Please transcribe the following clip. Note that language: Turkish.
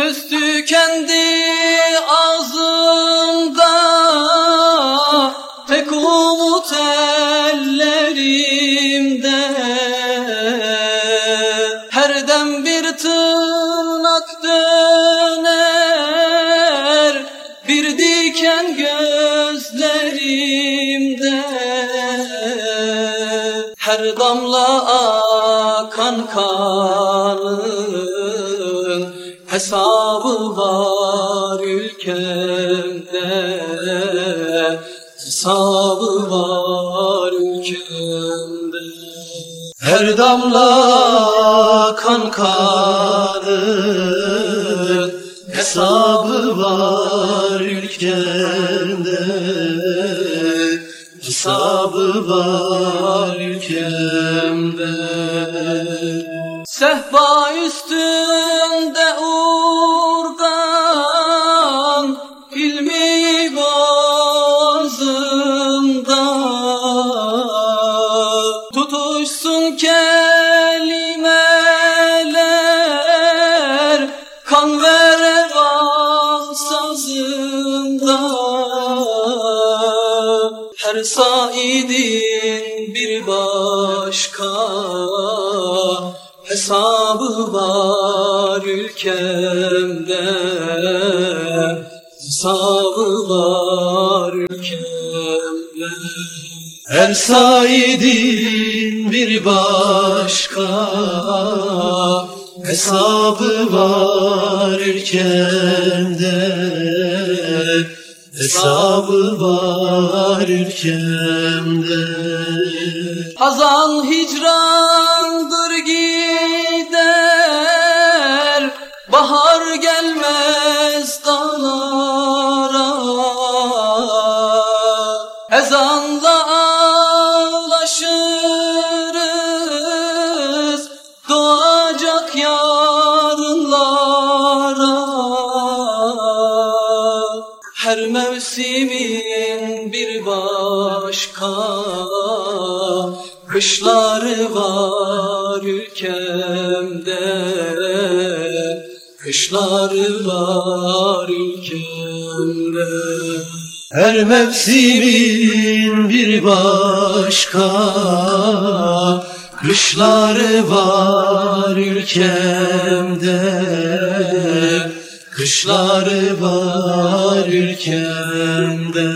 Söz tükendi ağzımda Tek umut ellerimde. Her dem bir tırnak döner Bir diken gözlerimde. Her damla akan kanın Hesabı var ülkemde. Hesabı var ülkemde. Her damla kan kanın Hesabı var ülkemde. Hesabı var ülkemde Tutuşsun kelimeler Kan ve revan sazında. Her saidin bir başka Hesabı var ülkemde. Hesabı var ülkemde Her saidin bir başka Hesabı var ülkemde Hesabı var ülkemde. Hazan hicrandır gider Bahar gelmez dağlara. Ezanla Her mevsimin bir başka. Kışları var ülkemde Kışları var ülkemde. Her mevsimin bir başka Kışları var ülkemde Kışları var ülkemde